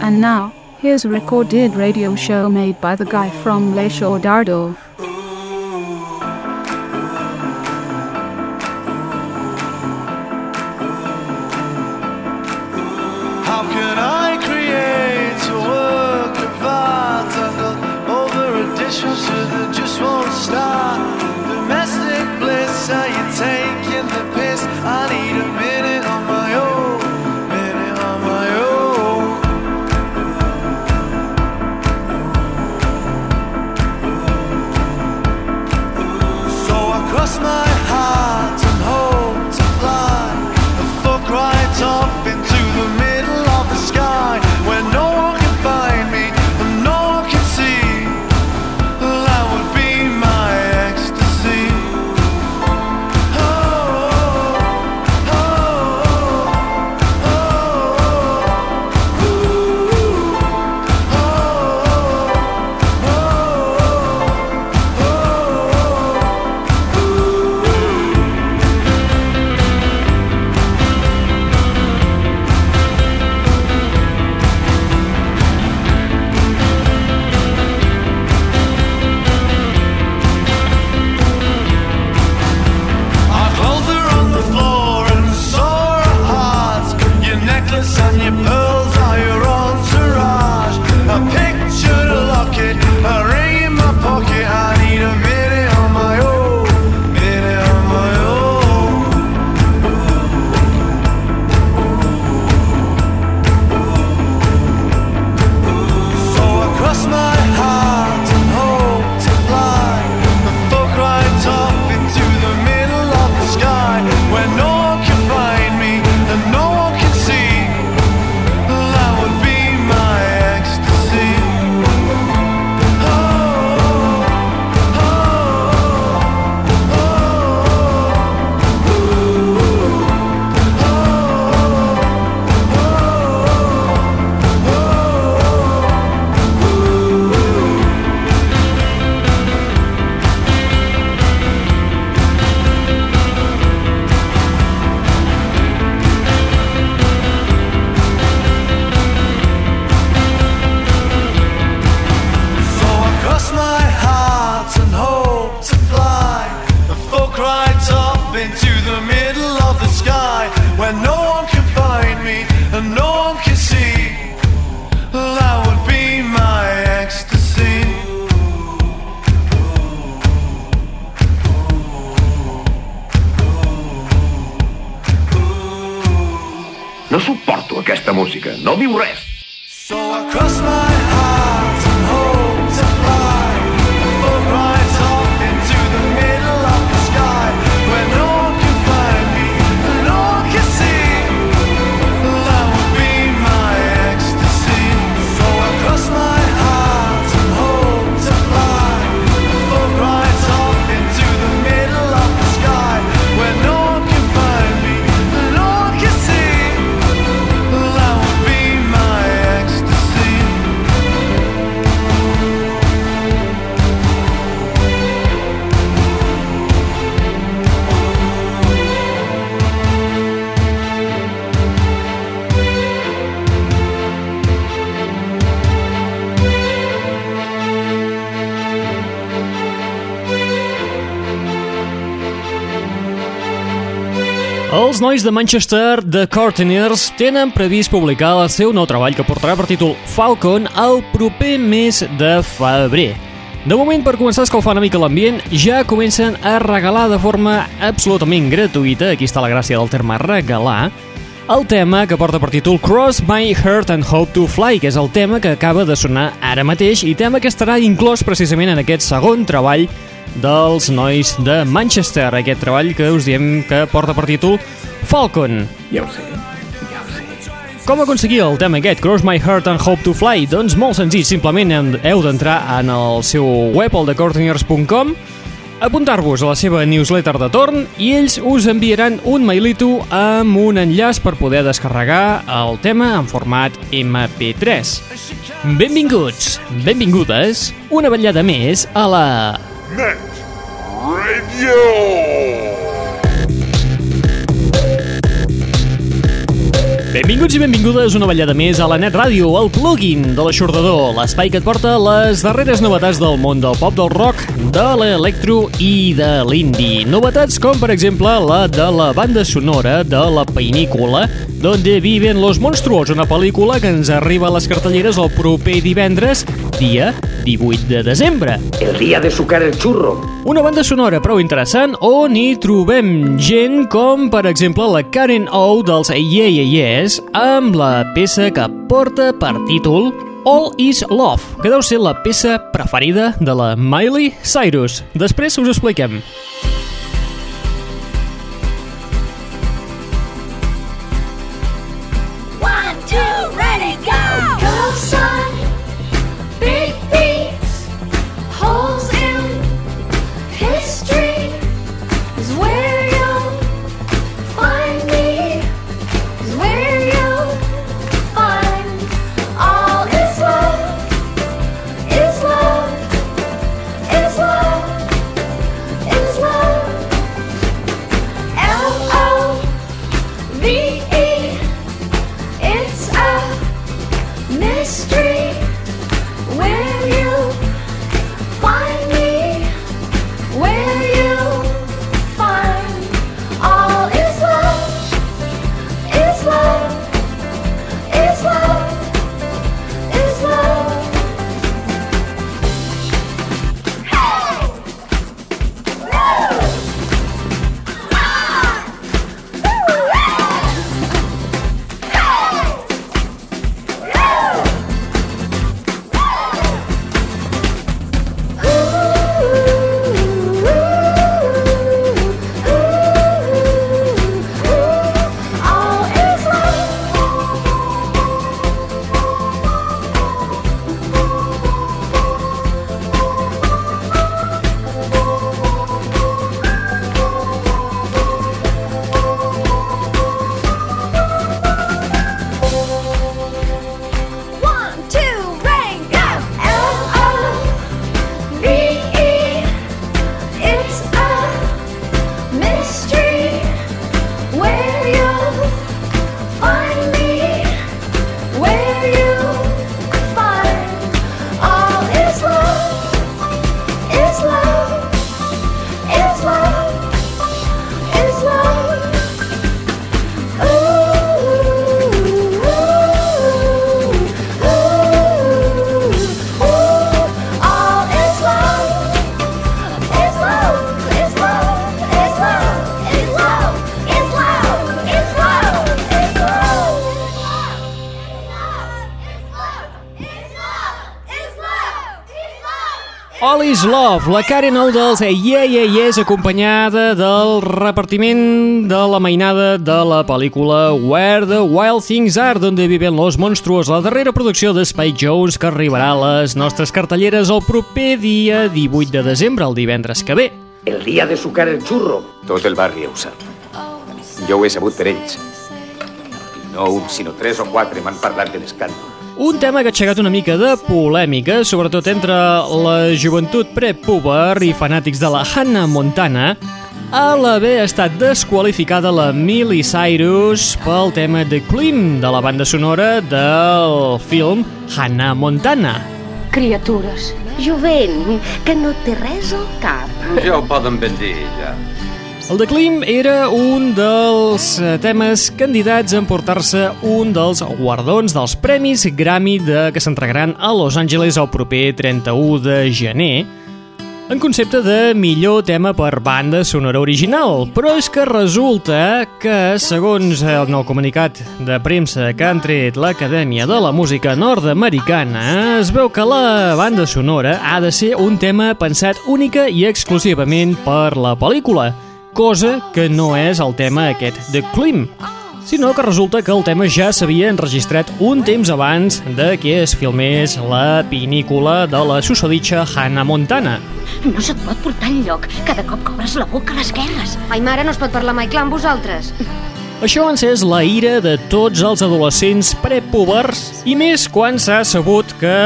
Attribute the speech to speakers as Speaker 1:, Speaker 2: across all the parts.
Speaker 1: And now, here's a recorded radio show made by the guy from Le Show Dardo.
Speaker 2: Els nois de Manchester, The Courteniers, tenen previst publicar el seu nou treball que portarà per títol Falcon el proper mes de febrer. De moment, per començar a escalfar una mica l'ambient, ja comencen a regalar de forma absolutament gratuïta, aquí està la gràcia del terme regalar, el tema que porta per títol Cross My Heart and Hope to Fly, que és el tema que acaba de sonar ara mateix i tema que estarà inclòs precisament en aquest segon treball dels nois de Manchester, aquest treball que us diem que porta per títol Falcon.
Speaker 3: Ja ho sé, ja ho sé.
Speaker 2: Com aconseguir el tema aquest, Cross My Heart and Hope to Fly? Doncs molt senzill, simplement heu d'entrar en el seu web, el decorteniers.com, apuntar-vos a la seva newsletter de torn i ells us enviaran un mailito amb un enllaç per poder descarregar el tema en format MP3. Benvinguts, benvingudes, una vetllada més a la...
Speaker 4: Net Radio.
Speaker 2: Benvinguts i benvingudes una ballada més a la Net Ràdio, el plugin de l'aixordador, l'espai que et porta les darreres novetats del món del pop, del rock, de l'electro i de l'indie. Novetats com, per exemple, la de la banda sonora de la pel·lícula Donde viven los monstruos, una pel·lícula que ens arriba a les cartelleres el proper divendres, dia 18 de desembre.
Speaker 3: El día de sucar el churro.
Speaker 2: Una banda sonora prou interessant on hi trobem gent com, per exemple, la Karen O dels Yeah Yeah Yes amb la peça que porta per títol All is Love, que deu ser la peça preferida de la Miley Cyrus. Després us ho expliquem.
Speaker 4: Love,
Speaker 2: la Karen O dels Yeah Yeah Yes acompanyada del repartiment de la mainada de la pel·lícula Where the Wild Things Are, donde viven los monstruos, la darrera producció de Spike Jones que arribarà a les nostres cartelleres el proper dia 18 de desembre, el divendres que ve.
Speaker 3: El día de sucar el churro.
Speaker 5: Tot el barri ho sap. Jo ho he sabut per ells. I no un, sinó tres o quatre m'han parlat de l'escàndol.
Speaker 2: Un tema que ha aixecat una mica de polèmica, sobretot entre la joventut prepuber i fanàtics de la Hannah Montana, a l'haver estat desqualificada la Miley Cyrus pel tema The Clean de la banda sonora del film Hannah Montana.
Speaker 6: Criatures. Jovent, que no té res al cap.
Speaker 5: Ja ho poden ben dir, ja.
Speaker 2: El Clean era un dels eh, temes candidats a emportar-se un dels guardons dels Premis Grammy de, que s'entregaran a Los Angeles el proper 31 de gener en concepte de millor tema per banda sonora original, però és que resulta que, segons el nou comunicat de premsa que han tret l'Acadèmia de la Música Nord-Americana, es veu que la banda sonora ha de ser un tema pensat única i exclusivament per la pel·lícula, cosa que no és el tema aquest de Klim, sinó que resulta que el tema ja s'havia enregistrat un temps abans de que es filmés la pinícula de la susoditxa Hannah Montana.
Speaker 6: No se't pot portar enlloc. Cada cop que obres la boca a les guerres.
Speaker 7: Ai, mare, no es pot parlar mai clar amb vosaltres.
Speaker 2: Això ha encès la ira de tots els adolescents prepubers i més quan s'ha sabut que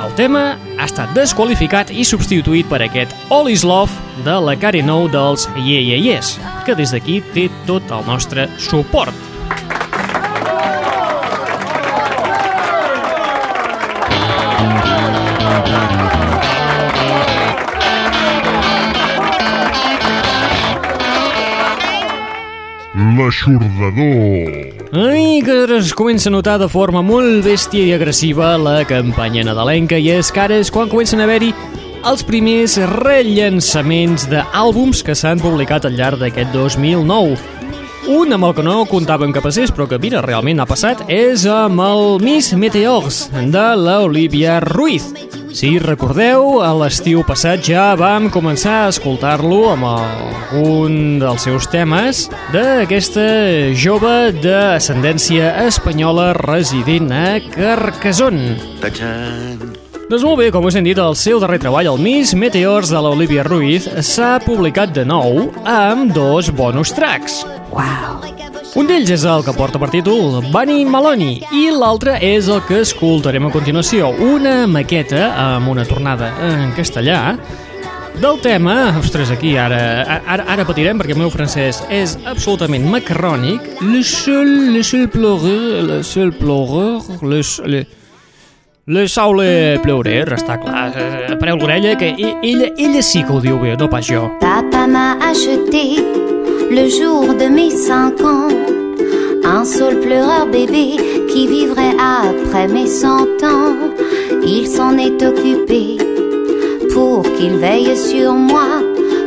Speaker 2: el tema ha estat desqualificat i substituït per aquest All is Love de la Cari Nou dels Yeah Yeah Yes, que des d'aquí té tot el nostre suport.
Speaker 8: L'aixordador.
Speaker 2: Ai, que es comença a notar de forma molt bèstia i agressiva la campanya nadalenca i és que ara és quan comencen a haver-hi els primers rellançaments d'àlbums que s'han publicat al llarg d'aquest 2009. Un amb el que no comptàvem que passés, però que mira, realment ha passat, és amb el Miss Meteors de l'Olivia Ruiz. Si recordeu, a l'estiu passat ja vam començar a escoltar-lo amb algun dels seus temes d'aquesta jove d'ascendència espanyola resident a Carcassonne. Doncs molt bé, com us hem dit, el seu darrer treball, el Miss Meteors de l'Olivia Ruiz, s'ha publicat de nou amb dos bonus tracks. Wow! Un d'ells és el que porta per títol Bunny Maloney i l'altre és el que escoltarem a continuació, una maqueta amb una tornada en castellà del tema, ostres, aquí ara, ara, ara patirem perquè el meu francès és absolutament macarrònic. Le seul, le seul pleureur, le seul pleureur, le, le, le saule pleurer, està clar. Eh, Pareu l'orella que ella, ella sí que ho diu bé, no pas jo.
Speaker 9: Papa m'a acheté le jour de mes cinq ans un saule pleureur bébé qui vivrait après mes cent ans. Il s'en est occupé pour qu'il veille sur moi,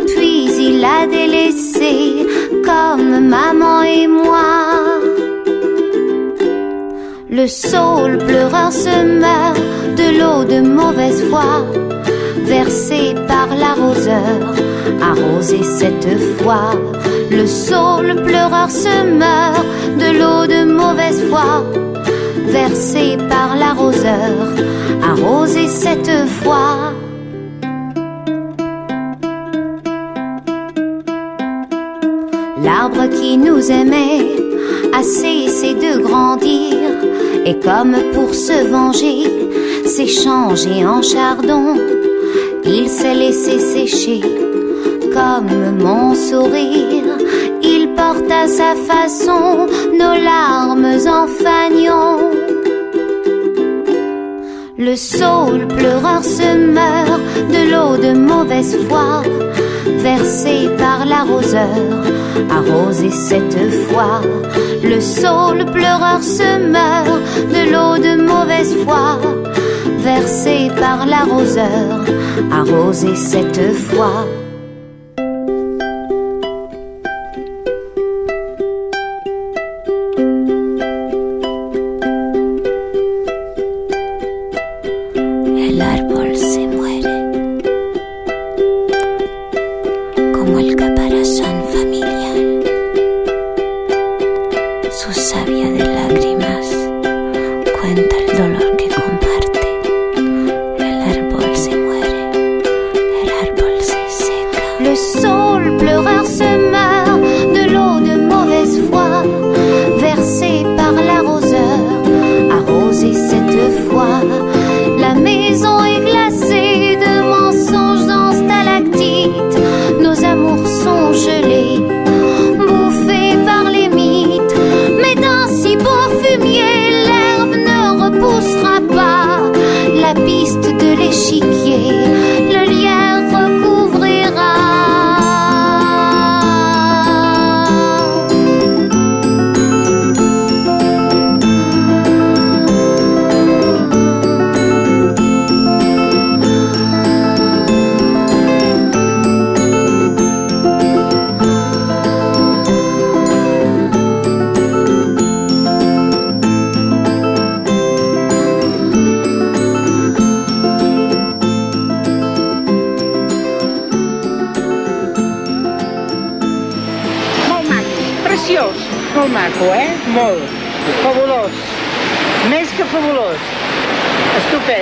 Speaker 9: puis il l'a délaissé comme maman et moi. Le saule pleureur se meurt de l'eau de mauvaise foi versée par l'arroseur, arrosé cette fois. Le saule pleureur se meurt de l'eau de mauvaise foi versée par l'arroseur, arrosé cette fois. L'arbre qui nous aimait a cessé de grandir et comme pour se venger, s'est changé en chardon. Il s'est laissé sécher comme mon sourire. À sa façon nos larmes en fanion. Le saule pleureur se meurt de l'eau de mauvaise foi versée par l'arroseur, arrosé cette fois. Le saule pleureur se meurt de l'eau de mauvaise foi versée par l'arroseur, arrosé cette fois.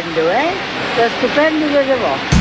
Speaker 10: Estupendo, eh? Estupendo de debò.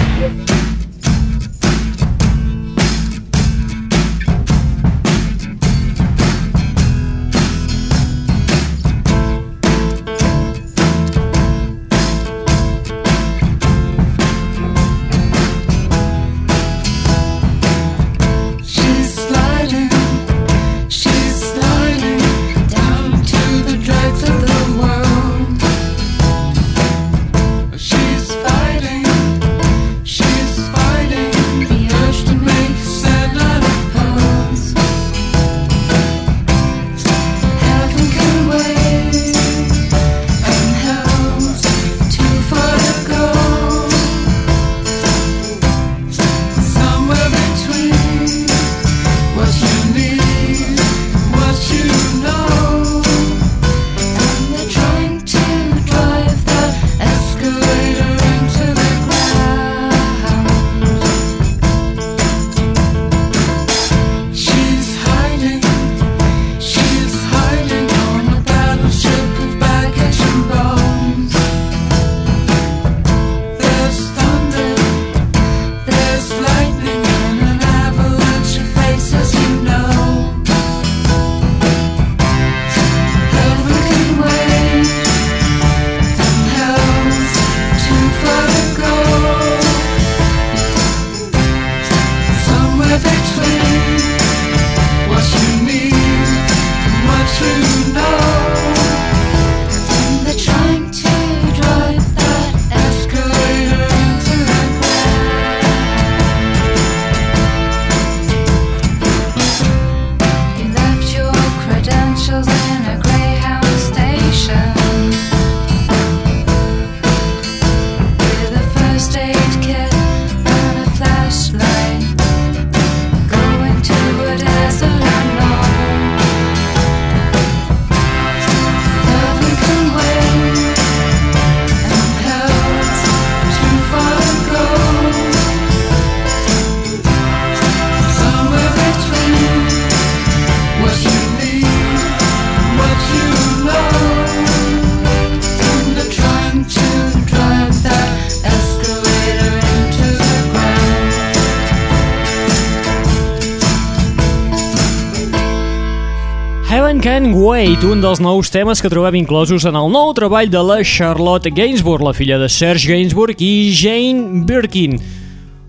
Speaker 2: Wait, un dels nous temes que trobem inclosos en el nou treball de la Charlotte Gainsbourg, la filla de Serge Gainsbourg i Jane Birkin.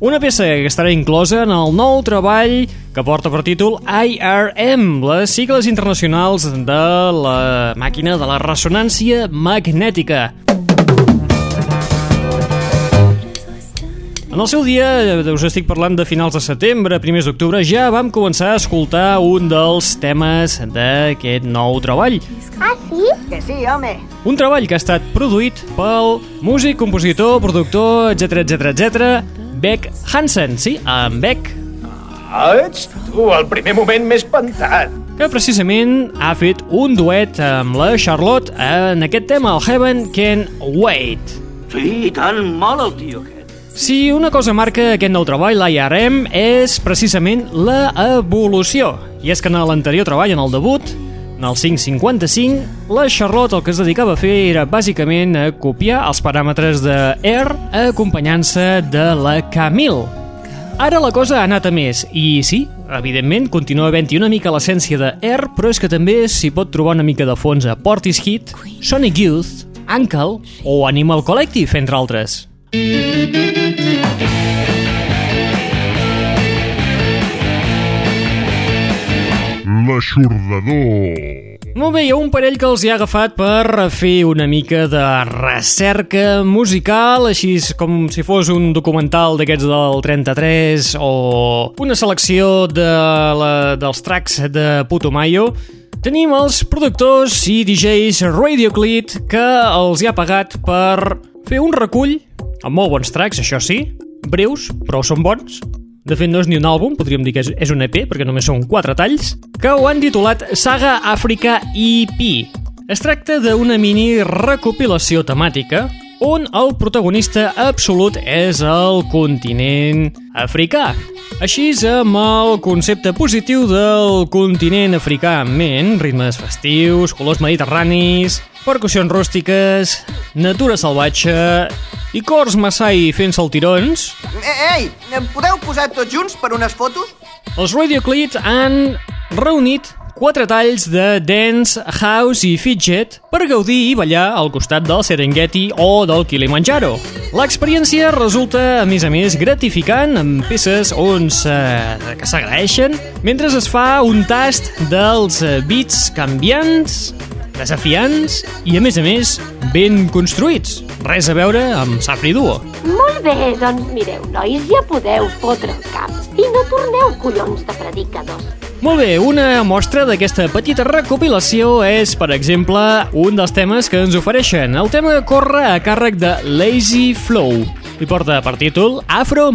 Speaker 2: Una peça que estarà inclosa en el nou treball que porta per títol IRM, les sigles internacionals de la màquina de la ressonància magnètica. En el seu dia, eh, us estic parlant de finals de setembre, primers d'octubre, ja vam començar a escoltar un dels temes d'aquest nou treball.
Speaker 4: Ah, sí?
Speaker 10: Que sí, home.
Speaker 2: Un treball que ha estat produït pel músic, compositor, productor, etc etc etc. Beck Hansen, sí, en Beck,
Speaker 8: Ah, ets tu, el primer moment m'he espantat.
Speaker 2: que precisament ha fet un duet amb la Charlotte en aquest tema, el Heaven Can Wait.
Speaker 11: Sí, i tant, mola el tio aquest.
Speaker 2: Si una cosa marca aquest nou treball, l'IRM, és precisament la evolució. I és que en l'anterior treball, en el debut, en el 555, la Charlotte el que es dedicava a fer era bàsicament a copiar els paràmetres de Air acompanyant-se de la Camille. Ara la cosa ha anat a més, i sí, evidentment continua havent-hi una mica l'essència de Air, però és que també s'hi pot trobar una mica de fons a Portishead, Sonic Youth, Uncle o Animal Collective, entre altres.
Speaker 12: L'aixordador.
Speaker 2: Molt bé, hi ha un parell que els hi ha agafat per fer una mica de recerca musical, així com si fos un documental d'aquests del 33 o una selecció de la, dels tracks de Putumayo. Tenim els productors i DJs Radioclit que els hi ha pagat per fer un recull amb molt bons tracks, això sí, breus, però són bons, de fet, no és ni un àlbum, podríem dir que és, un EP, perquè només són quatre talls, que ho han titulat Saga Àfrica EP. Es tracta d'una mini recopilació temàtica on el protagonista absolut és el continent africà. Així, amb el concepte positiu del continent africà en ment, ritmes festius, colors mediterranis, percussions rústiques, natura salvatge i cors Masai fent saltirons,
Speaker 13: Ei, ei, podeu posar tots junts per unes fotos?
Speaker 2: els Radioclit han reunit quatre talls de dance, house i fidget per gaudir i ballar al costat del Serengeti o del Kilimanjaro. L'experiència resulta, a més a més, gratificant amb peces on que s'agraeixen mentre es fa un tast dels eh, beats canviants, desafiants i, a més a més, ben construïts. Res a veure amb Safri Duo.
Speaker 6: Molt bé, doncs mireu, nois, ja podeu fotre el cap. I no torneu collons de predicadors.
Speaker 2: Molt bé, una mostra d'aquesta petita recopilació és, per exemple, un dels temes que ens ofereixen. El tema corre a càrrec de Lazy Flow i porta per títol Afro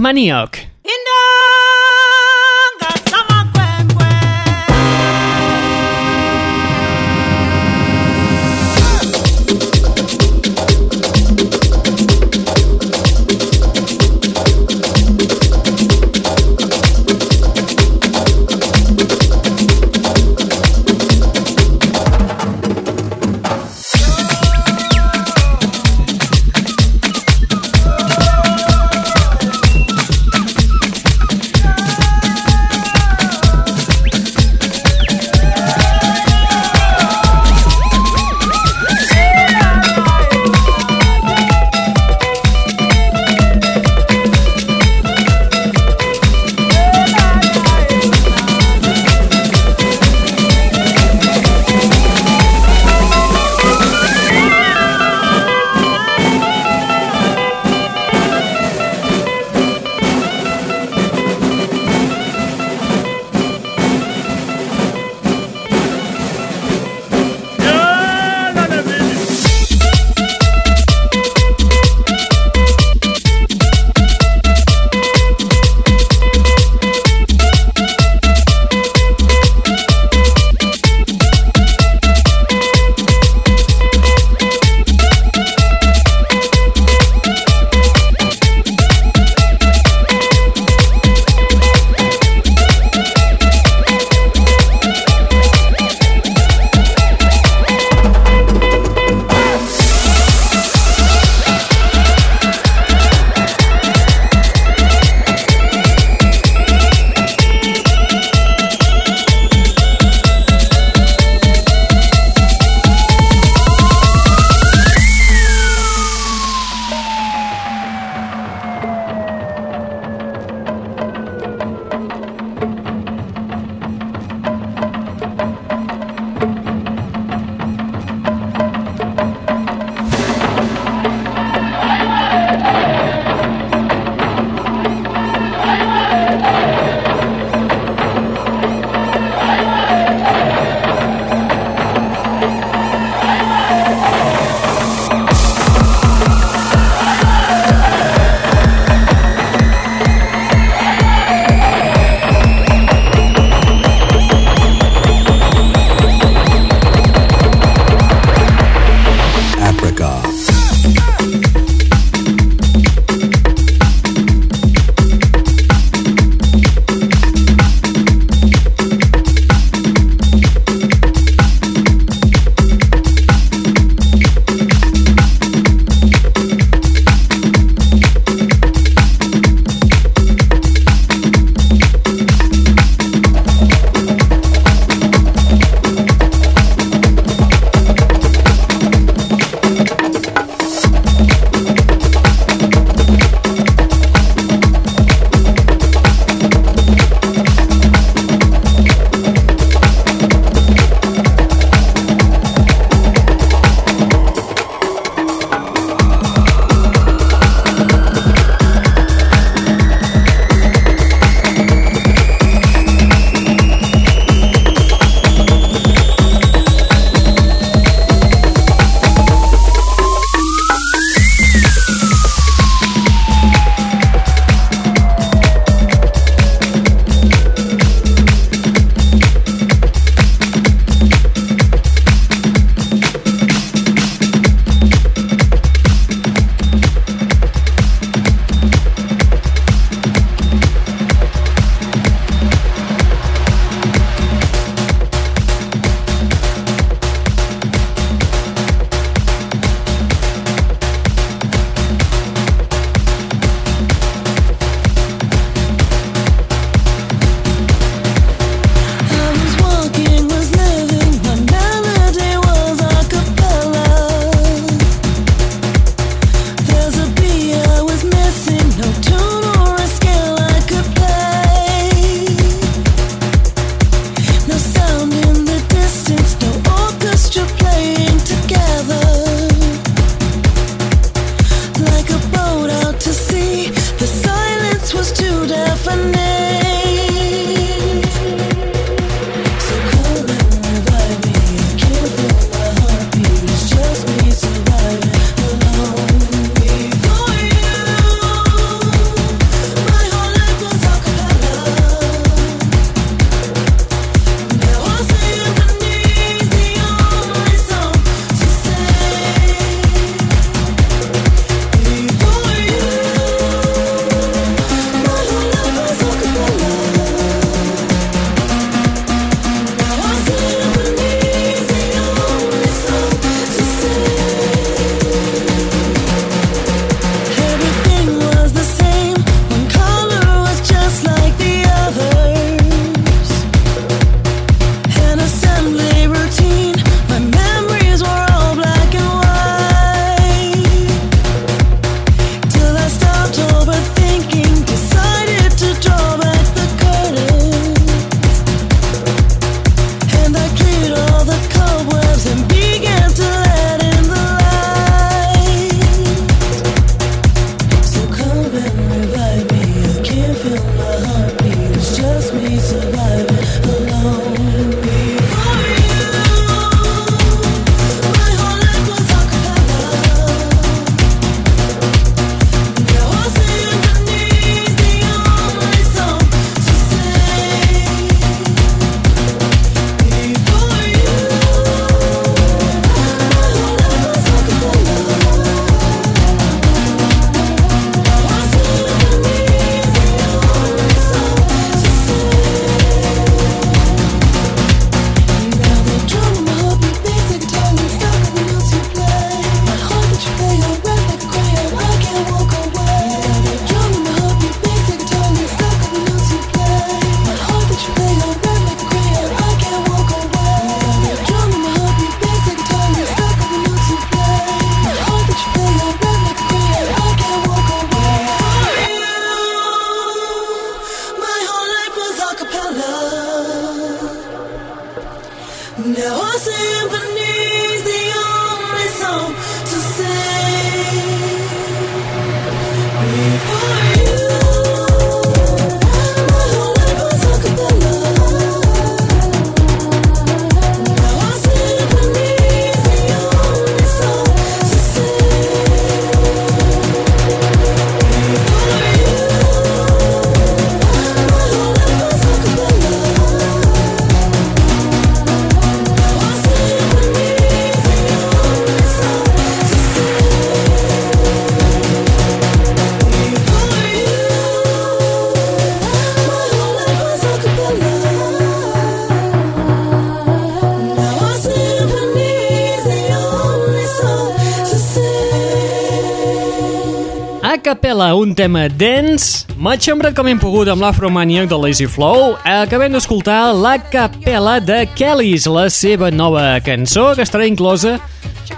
Speaker 2: capella, un tema dens. M'ha xambrat com hem pogut amb l'Afromaniac de Lazy Flow. Acabem d'escoltar la capella de Kellys, la seva nova cançó, que estarà inclosa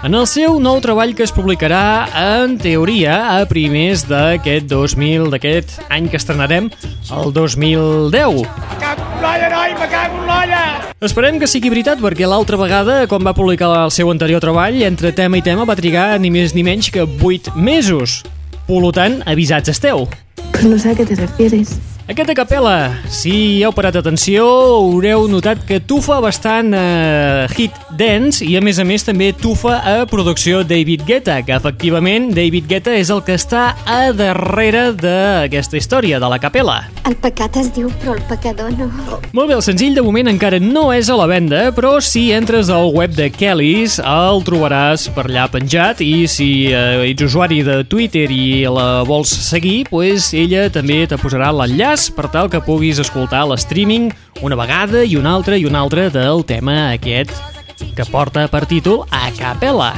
Speaker 2: en el seu nou treball que es publicarà, en teoria, a primers d'aquest 2000, d'aquest any que estrenarem, el 2010.
Speaker 8: L'olla, noi, me cago en l'olla!
Speaker 2: Esperem que sigui veritat, perquè l'altra vegada, quan va publicar el seu anterior treball, entre tema i tema va trigar ni més ni menys que 8 mesos. Per tant, avisats esteu.
Speaker 12: Pues no sé a qué te refieres.
Speaker 2: Aquest a capella, si heu parat atenció, haureu notat que tufa bastant eh, hit dance i a més a més també tufa a producció David Guetta, que efectivament David Guetta és el que està a darrere d'aquesta història, de la capella.
Speaker 9: El pecat es diu, però el pecador no.
Speaker 2: Molt bé, el senzill de moment encara no és a la venda, però si entres al web de Kellys el trobaràs per allà penjat i si eh, ets usuari de Twitter i la vols seguir, pues ella també te posarà l'enllaç per tal que puguis escoltar l'streaming una vegada i una altra i una altra del tema aquest que porta per títol A Capella.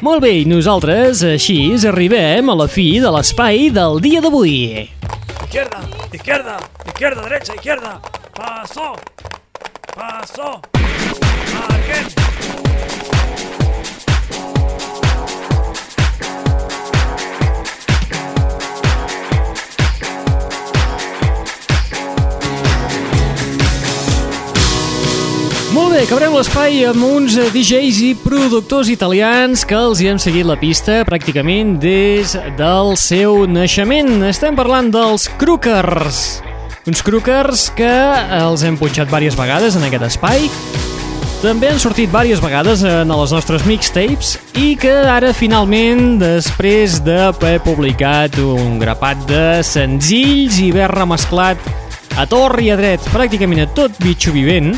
Speaker 2: Molt bé, i nosaltres així arribem a la fi de l'espai del dia d'avui.
Speaker 8: Izquierda, izquierda, izquierda, derecha, izquierda. Paso, paso. Marquen.
Speaker 2: Bé, acabarem l'espai amb uns eh, DJs i productors italians que els hi hem seguit la pista pràcticament des del seu naixement. Estem parlant dels Crookers. Uns Crookers que els hem punxat diverses vegades en aquest espai. També han sortit diverses vegades en les nostres mixtapes i que ara finalment, després d'haver publicat un grapat de senzills i haver remesclat a tor i a dret pràcticament a tot bitxo vivent,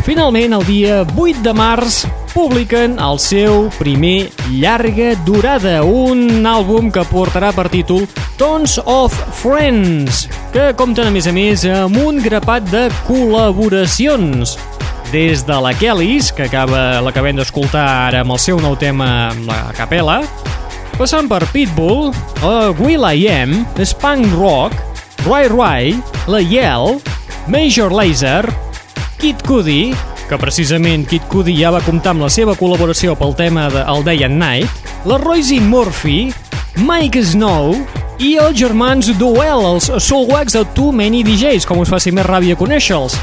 Speaker 2: Finalment, el dia 8 de març, publiquen el seu primer llarga durada, un àlbum que portarà per títol Tons of Friends, que compten a més a més amb un grapat de col·laboracions. Des de la Kellys, que acaba l'acabem d'escoltar ara amb el seu nou tema amb la capella, passant per Pitbull, uh, Will I Am, Spunk Rock, Rai Rai, La Yell, Major Lazer, Kid Cudi, que precisament Kid Cudi ja va comptar amb la seva col·laboració pel tema de El Day and Night, la Royce Murphy, Mike Snow i els germans Duel, els Soulwax de Too Many DJs, com us faci més ràbia conèixer-los,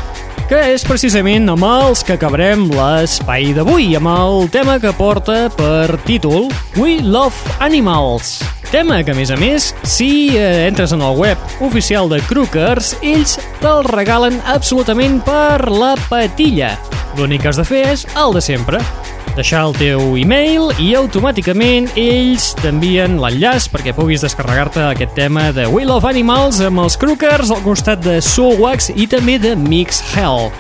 Speaker 2: que és precisament amb els que acabarem l'espai d'avui, amb el tema que porta per títol We Love Animals. Tema que, a més a més, si eh, entres en el web oficial de Crookers, ells te'l regalen absolutament per la patilla. L'únic que has de fer és el de sempre. Deixar el teu e-mail i automàticament ells t'envien l'enllaç perquè puguis descarregar-te aquest tema de Will of Animals amb els Crookers al costat de Soulwax i també de Mix Hell.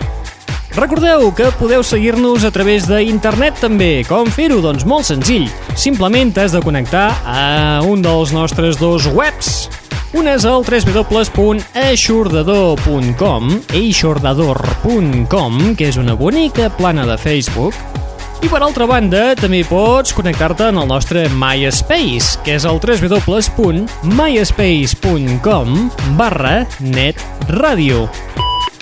Speaker 2: Recordeu que podeu seguir-nos a través d'internet també. Com fer-ho? Doncs molt senzill. Simplement t'has de connectar a un dels nostres dos webs. Un és el www.eixordador.com eixordador.com, que és una bonica plana de Facebook, i per altra banda, també pots connectar-te en el nostre MySpace, que és el www.myspace.com barra netradio.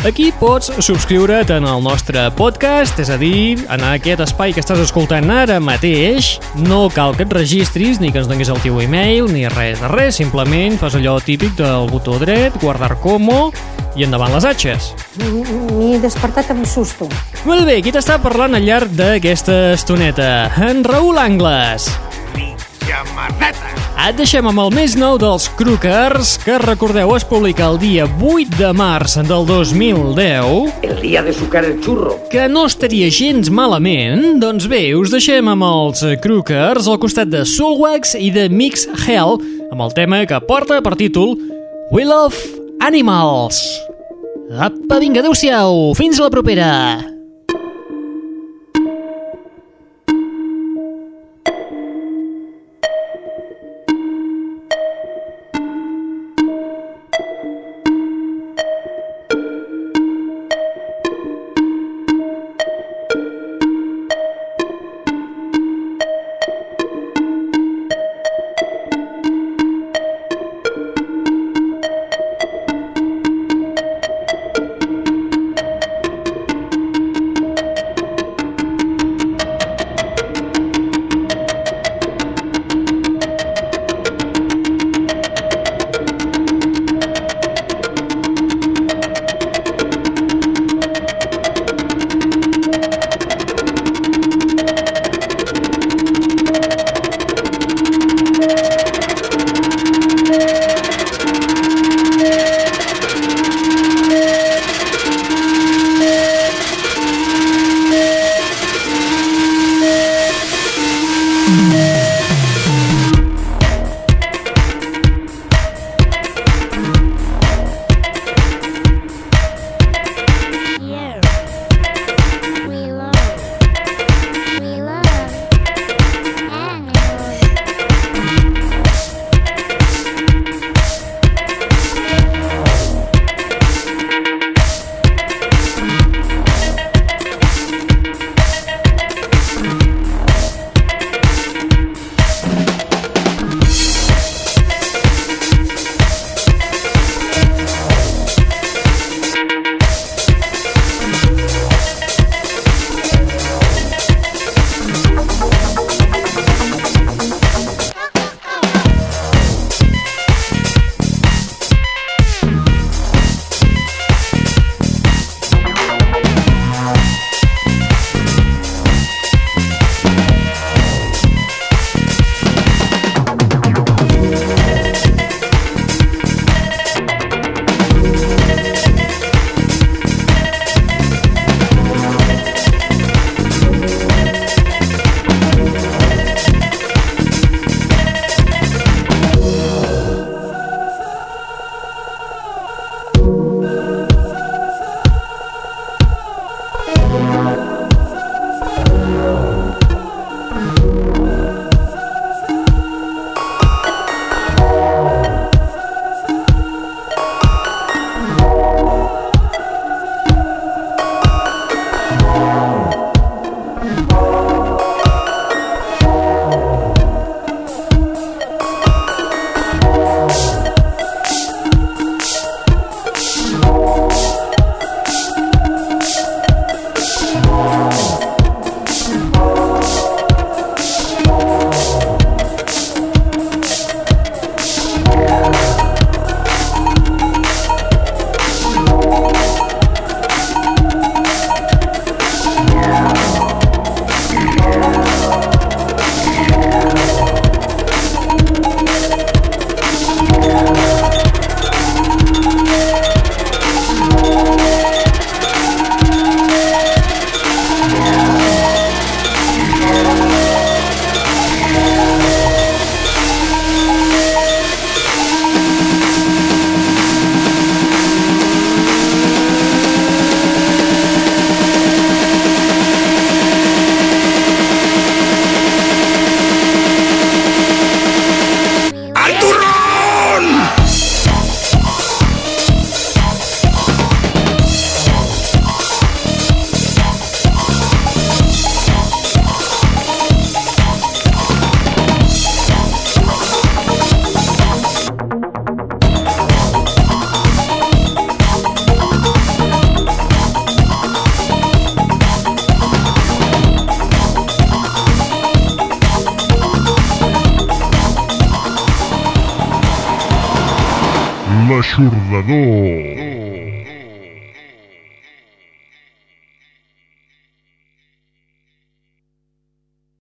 Speaker 2: Aquí pots subscriure't en el nostre podcast, és a dir, en aquest espai que estàs escoltant ara mateix. No cal que et registris, ni que ens donis el teu e-mail, ni res de res, simplement fas allò típic del botó dret, guardar como i endavant les atxes.
Speaker 14: M'he despertat amb susto.
Speaker 2: Molt bé, qui t'està parlant al llarg d'aquesta estoneta? En Raül Angles.
Speaker 8: Xamarreta.
Speaker 2: Et deixem amb el més nou dels Crookers, que recordeu es publica el dia 8 de març del 2010.
Speaker 3: El día de sucar el churro.
Speaker 2: Que no estaria gens malament. Doncs bé, us deixem amb els Crookers al costat de Soulwax i de Mix Hell, amb el tema que porta per títol We Love Animals. Apa, vinga, adeu-siau, fins la propera.